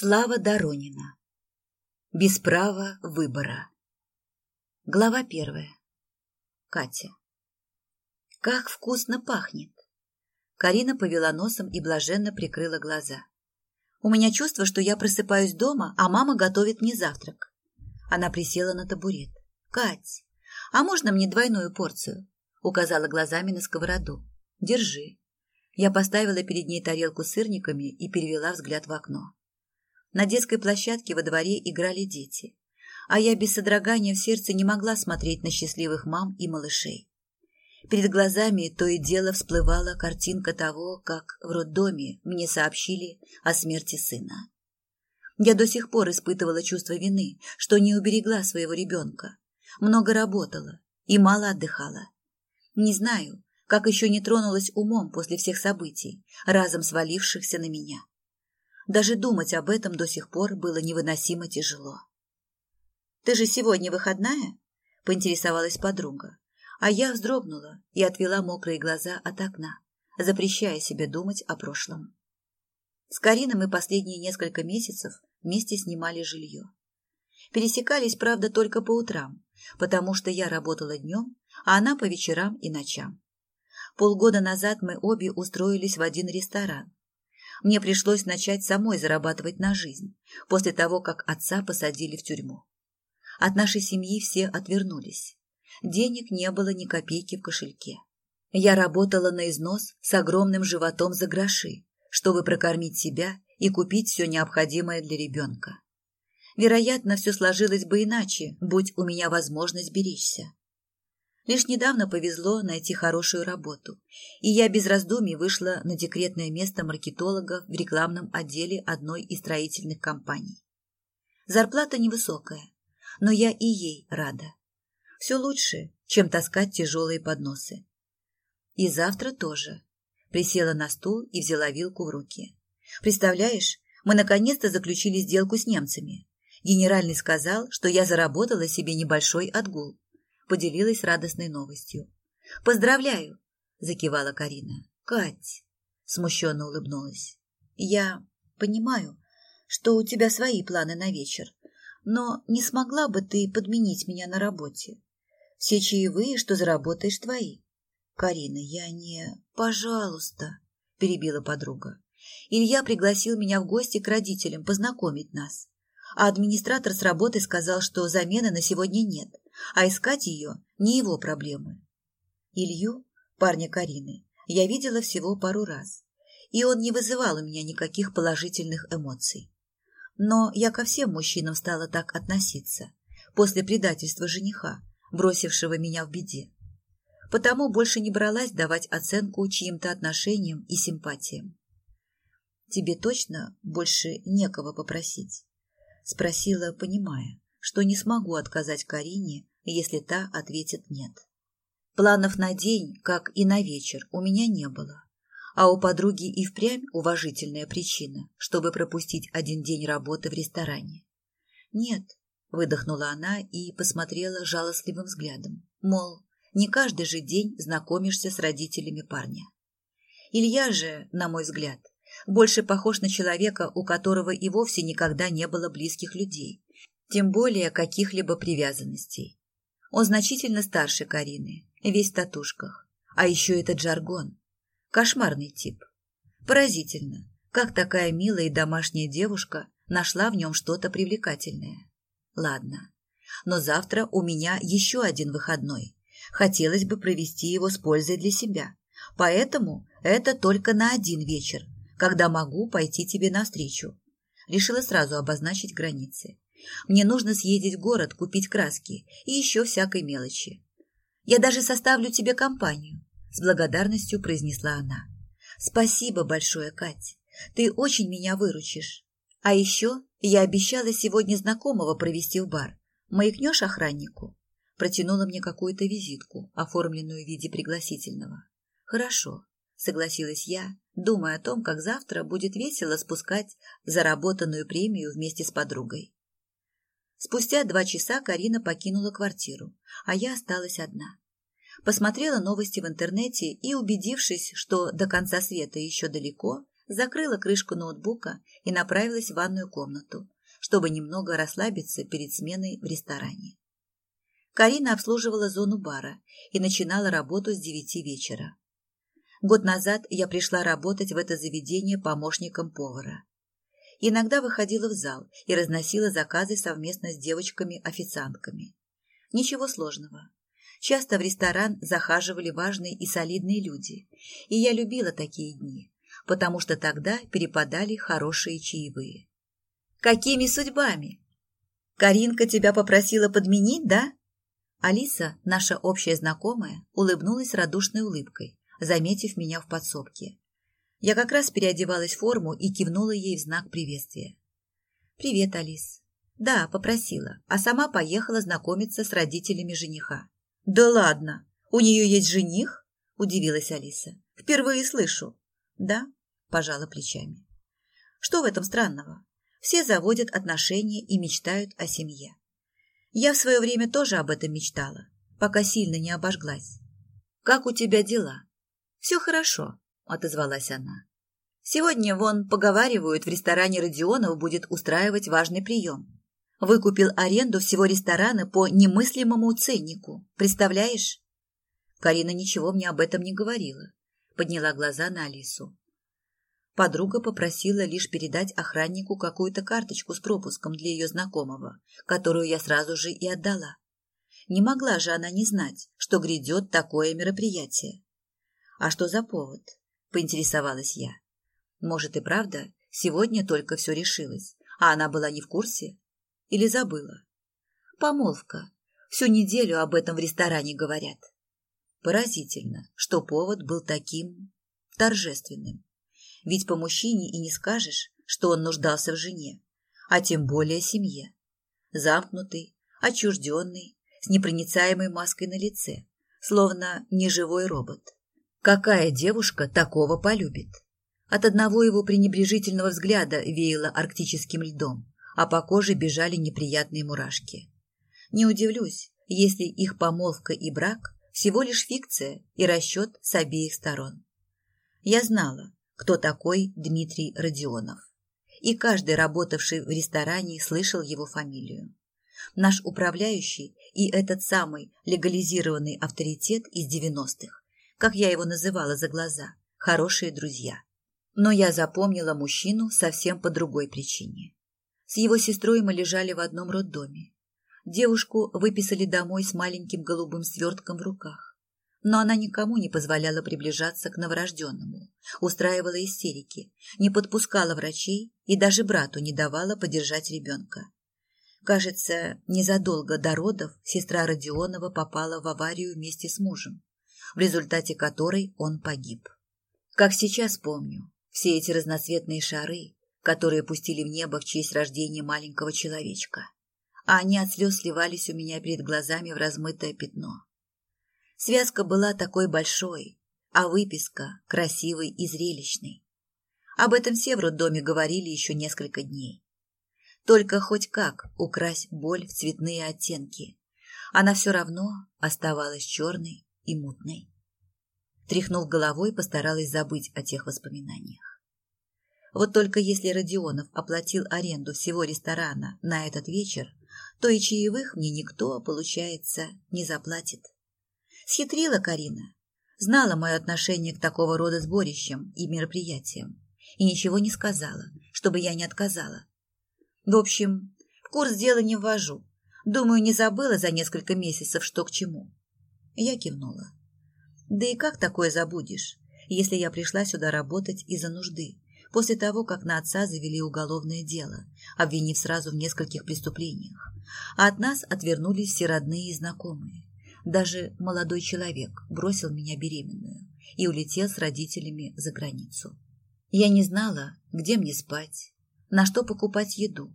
Слава Доронина. Без права выбора. Глава первая. Катя. Как вкусно пахнет. Карина повела носом и блаженно прикрыла глаза. У меня чувство, что я просыпаюсь дома, а мама готовит мне завтрак. Она присела на табурет. Кать, а можно мне двойную порцию? Указала глазами на сковороду. Держи. Я поставила перед ней тарелку с сырниками и перевела взгляд в окно. На детской площадке во дворе играли дети, а я без содрогания в сердце не могла смотреть на счастливых мам и малышей. Перед глазами то и дело всплывала картинка того, как в роддоме мне сообщили о смерти сына. Я до сих пор испытывала чувство вины, что не уберегла своего ребенка, много работала и мало отдыхала. Не знаю, как еще не тронулась умом после всех событий, разом свалившихся на меня. Даже думать об этом до сих пор было невыносимо тяжело. «Ты же сегодня выходная?» – поинтересовалась подруга. А я вздрогнула и отвела мокрые глаза от окна, запрещая себе думать о прошлом. С Кариной мы последние несколько месяцев вместе снимали жилье. Пересекались, правда, только по утрам, потому что я работала днем, а она по вечерам и ночам. Полгода назад мы обе устроились в один ресторан, мне пришлось начать самой зарабатывать на жизнь, после того, как отца посадили в тюрьму. От нашей семьи все отвернулись. Денег не было ни копейки в кошельке. Я работала на износ с огромным животом за гроши, чтобы прокормить себя и купить все необходимое для ребенка. Вероятно, все сложилось бы иначе, будь у меня возможность беречься. Лишь недавно повезло найти хорошую работу, и я без раздумий вышла на декретное место маркетолога в рекламном отделе одной из строительных компаний. Зарплата невысокая, но я и ей рада. Все лучше, чем таскать тяжелые подносы. И завтра тоже. Присела на стул и взяла вилку в руки. Представляешь, мы наконец-то заключили сделку с немцами. Генеральный сказал, что я заработала себе небольшой отгул поделилась радостной новостью. «Поздравляю!» – закивала Карина. «Кать!» – смущенно улыбнулась. «Я понимаю, что у тебя свои планы на вечер, но не смогла бы ты подменить меня на работе? Все чаевые, что заработаешь, твои». «Карина, я не...» «Пожалуйста!» – перебила подруга. Илья пригласил меня в гости к родителям познакомить нас. А администратор с работы сказал, что замены на сегодня нет, а искать ее не его проблемы. Илью, парня Карины, я видела всего пару раз, и он не вызывал у меня никаких положительных эмоций. Но я ко всем мужчинам стала так относиться после предательства жениха, бросившего меня в беде. Потому больше не бралась давать оценку чьим-то отношениям и симпатиям. «Тебе точно больше некого попросить?» – спросила, понимая, что не смогу отказать Карине, если та ответит нет. Планов на день, как и на вечер, у меня не было. А у подруги и впрямь уважительная причина, чтобы пропустить один день работы в ресторане. «Нет», — выдохнула она и посмотрела жалостливым взглядом, мол, не каждый же день знакомишься с родителями парня. Илья же, на мой взгляд, больше похож на человека, у которого и вовсе никогда не было близких людей, тем более каких-либо привязанностей. Он значительно старше Карины, весь в татушках. А еще этот жаргон. Кошмарный тип. Поразительно, как такая милая и домашняя девушка нашла в нем что-то привлекательное. Ладно, но завтра у меня еще один выходной. Хотелось бы провести его с пользой для себя. Поэтому это только на один вечер, когда могу пойти тебе навстречу. Решила сразу обозначить границы. Мне нужно съездить в город, купить краски и еще всякой мелочи. Я даже составлю тебе компанию, с благодарностью произнесла она. Спасибо большое, Кать. Ты очень меня выручишь. А еще я обещала сегодня знакомого провести в бар. Маякнешь охраннику? Протянула мне какую-то визитку, оформленную в виде пригласительного. Хорошо, согласилась я, думая о том, как завтра будет весело спускать заработанную премию вместе с подругой. Спустя два часа Карина покинула квартиру, а я осталась одна. Посмотрела новости в интернете и, убедившись, что до конца света еще далеко, закрыла крышку ноутбука и направилась в ванную комнату, чтобы немного расслабиться перед сменой в ресторане. Карина обслуживала зону бара и начинала работу с девяти вечера. Год назад я пришла работать в это заведение помощником повара. Иногда выходила в зал и разносила заказы совместно с девочками-официантками. Ничего сложного. Часто в ресторан захаживали важные и солидные люди, и я любила такие дни, потому что тогда перепадали хорошие чаевые. «Какими судьбами? Каринка тебя попросила подменить, да?» Алиса, наша общая знакомая, улыбнулась радушной улыбкой, заметив меня в подсобке. Я как раз переодевалась в форму и кивнула ей в знак приветствия. «Привет, Алис». «Да, попросила, а сама поехала знакомиться с родителями жениха». «Да ладно! У нее есть жених?» – удивилась Алиса. «Впервые слышу». «Да», – пожала плечами. «Что в этом странного? Все заводят отношения и мечтают о семье. Я в свое время тоже об этом мечтала, пока сильно не обожглась. Как у тебя дела? Все хорошо, отозвалась она. Сегодня, вон, поговаривают, в ресторане Родионов будет устраивать важный прием. Выкупил аренду всего ресторана по немыслимому ценнику. Представляешь? Карина ничего мне об этом не говорила. Подняла глаза на Алису. Подруга попросила лишь передать охраннику какую-то карточку с пропуском для ее знакомого, которую я сразу же и отдала. Не могла же она не знать, что грядет такое мероприятие. «А что за повод?» – поинтересовалась я. «Может и правда, сегодня только все решилось, а она была не в курсе? Или забыла?» «Помолвка. Всю неделю об этом в ресторане говорят». Поразительно, что повод был таким торжественным. Ведь по мужчине и не скажешь, что он нуждался в жене, а тем более семье. Замкнутый, отчужденный, с непроницаемой маской на лице, словно неживой робот. Какая девушка такого полюбит? От одного его пренебрежительного взгляда веяло арктическим льдом, а по коже бежали неприятные мурашки. Не удивлюсь, если их помолвка и брак всего лишь фикция и расчет с обеих сторон. Я знала, кто такой Дмитрий Родионов. И каждый, работавший в ресторане, слышал его фамилию. Наш управляющий и этот самый легализированный авторитет из девяностых, как я его называла за глаза, хорошие друзья. Но я запомнила мужчину совсем по другой причине. С его сестрой мы лежали в одном роддоме. Девушку выписали домой с маленьким голубым свертком в руках но она никому не позволяла приближаться к новорожденному, устраивала истерики, не подпускала врачей и даже брату не давала подержать ребенка. Кажется, незадолго до родов сестра Родионова попала в аварию вместе с мужем, в результате которой он погиб. Как сейчас помню, все эти разноцветные шары, которые пустили в небо в честь рождения маленького человечка, а они от слез сливались у меня перед глазами в размытое пятно. Связка была такой большой, а выписка красивой и зрелищной. Об этом все в роддоме говорили еще несколько дней. Только хоть как украсть боль в цветные оттенки, она все равно оставалась черной и мутной. Тряхнув головой, постаралась забыть о тех воспоминаниях. Вот только если Родионов оплатил аренду всего ресторана на этот вечер, то и чаевых мне никто, получается, не заплатит. Схитрила Карина. Знала мое отношение к такого рода сборищам и мероприятиям. И ничего не сказала, чтобы я не отказала. В общем, в курс дела не ввожу. Думаю, не забыла за несколько месяцев, что к чему. Я кивнула. Да и как такое забудешь, если я пришла сюда работать из-за нужды, после того, как на отца завели уголовное дело, обвинив сразу в нескольких преступлениях, а от нас отвернулись все родные и знакомые. Даже молодой человек бросил меня беременную и улетел с родителями за границу. Я не знала, где мне спать, на что покупать еду,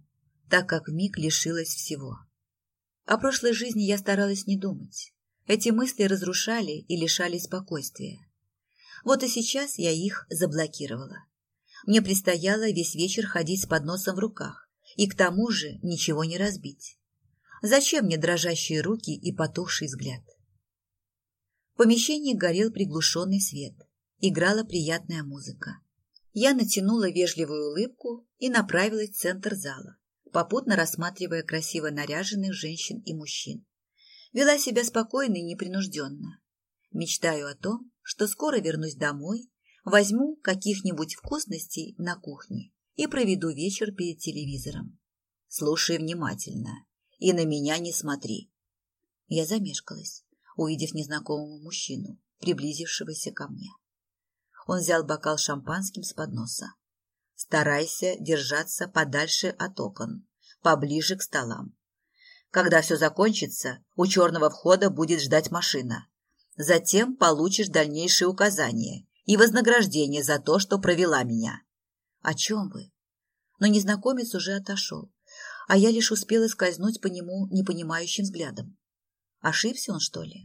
так как вмиг лишилась всего. О прошлой жизни я старалась не думать. Эти мысли разрушали и лишали спокойствия. Вот и сейчас я их заблокировала. Мне предстояло весь вечер ходить с подносом в руках и к тому же ничего не разбить. Зачем мне дрожащие руки и потухший взгляд? В помещении горел приглушенный свет. Играла приятная музыка. Я натянула вежливую улыбку и направилась в центр зала, попутно рассматривая красиво наряженных женщин и мужчин. Вела себя спокойно и непринужденно. Мечтаю о том, что скоро вернусь домой, возьму каких-нибудь вкусностей на кухне и проведу вечер перед телевизором. Слушай внимательно и на меня не смотри. Я замешкалась, увидев незнакомого мужчину, приблизившегося ко мне. Он взял бокал шампанским с подноса. Старайся держаться подальше от окон, поближе к столам. Когда все закончится, у черного входа будет ждать машина. Затем получишь дальнейшие указания и вознаграждение за то, что провела меня. О чем вы? Но незнакомец уже отошел, а я лишь успела скользнуть по нему непонимающим взглядом. Ошибся он, что ли?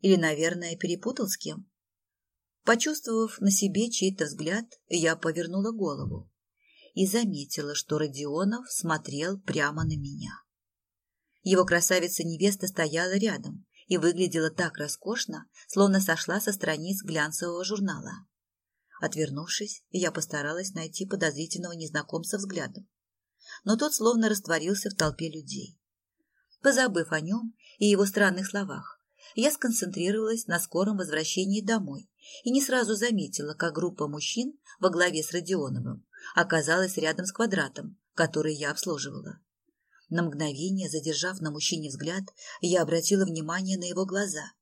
Или, наверное, перепутал с кем? Почувствовав на себе чей-то взгляд, я повернула голову и заметила, что Родионов смотрел прямо на меня. Его красавица-невеста стояла рядом и выглядела так роскошно, словно сошла со страниц глянцевого журнала. Отвернувшись, я постаралась найти подозрительного незнакомца взглядом. Но тот словно растворился в толпе людей. Позабыв о нем и его странных словах, я сконцентрировалась на скором возвращении домой и не сразу заметила, как группа мужчин во главе с Родионовым оказалась рядом с квадратом, который я обслуживала. На мгновение, задержав на мужчине взгляд, я обратила внимание на его глаза.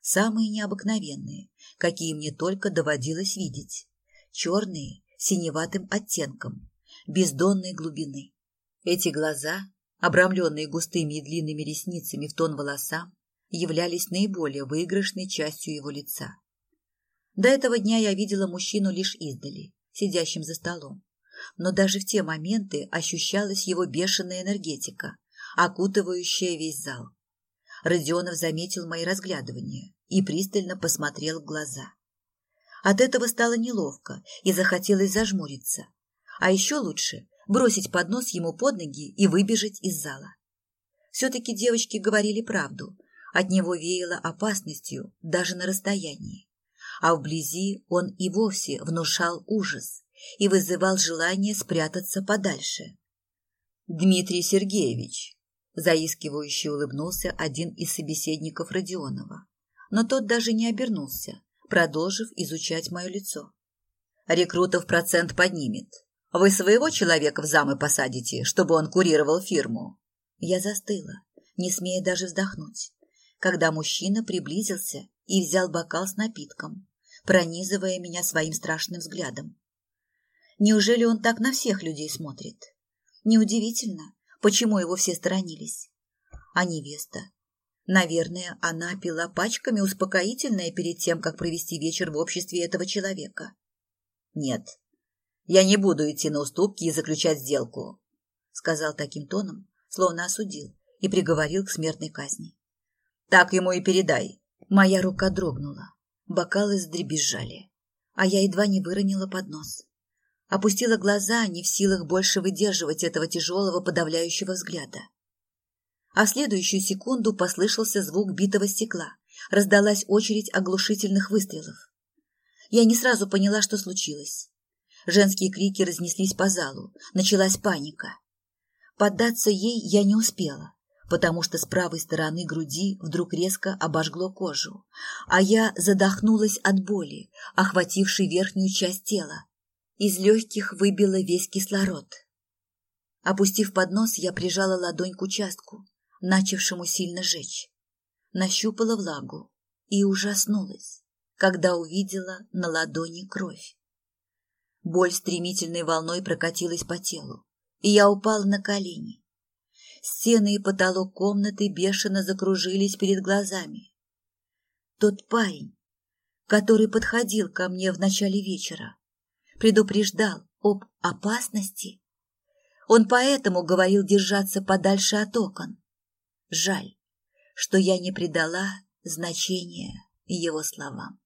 Самые необыкновенные, какие мне только доводилось видеть. Черные, синеватым оттенком, бездонной глубины. Эти глаза, обрамленные густыми и длинными ресницами в тон волосам, являлись наиболее выигрышной частью его лица. До этого дня я видела мужчину лишь издали, сидящим за столом. Но даже в те моменты ощущалась его бешеная энергетика, окутывающая весь зал. Родионов заметил мои разглядывания и пристально посмотрел в глаза. От этого стало неловко и захотелось зажмуриться. А еще лучше бросить поднос ему под ноги и выбежать из зала. Все-таки девочки говорили правду. От него веяло опасностью даже на расстоянии. А вблизи он и вовсе внушал ужас и вызывал желание спрятаться подальше. «Дмитрий Сергеевич», – заискивающе улыбнулся один из собеседников Родионова но тот даже не обернулся, продолжив изучать мое лицо. Рекрутов процент поднимет. Вы своего человека в замы посадите, чтобы он курировал фирму. Я застыла, не смея даже вздохнуть, когда мужчина приблизился и взял бокал с напитком, пронизывая меня своим страшным взглядом. Неужели он так на всех людей смотрит? Неудивительно, почему его все сторонились. А невеста Наверное, она пила пачками успокоительное перед тем, как провести вечер в обществе этого человека. Нет, я не буду идти на уступки и заключать сделку, сказал таким тоном, словно осудил и приговорил к смертной казни. Так ему и передай. Моя рука дрогнула, бокалы задребезжали, а я едва не выронила поднос. Опустила глаза, не в силах больше выдерживать этого тяжелого подавляющего взгляда а в следующую секунду послышался звук битого стекла. Раздалась очередь оглушительных выстрелов. Я не сразу поняла, что случилось. Женские крики разнеслись по залу. Началась паника. Поддаться ей я не успела, потому что с правой стороны груди вдруг резко обожгло кожу, а я задохнулась от боли, охватившей верхнюю часть тела. Из легких выбило весь кислород. Опустив поднос, я прижала ладонь к участку, начавшему сильно жечь. Нащупала влагу и ужаснулась, когда увидела на ладони кровь. Боль стремительной волной прокатилась по телу, и я упала на колени. Стены и потолок комнаты бешено закружились перед глазами. Тот парень, который подходил ко мне в начале вечера, предупреждал об опасности. Он поэтому говорил держаться подальше от окон. Жаль, что я не придала значения его словам.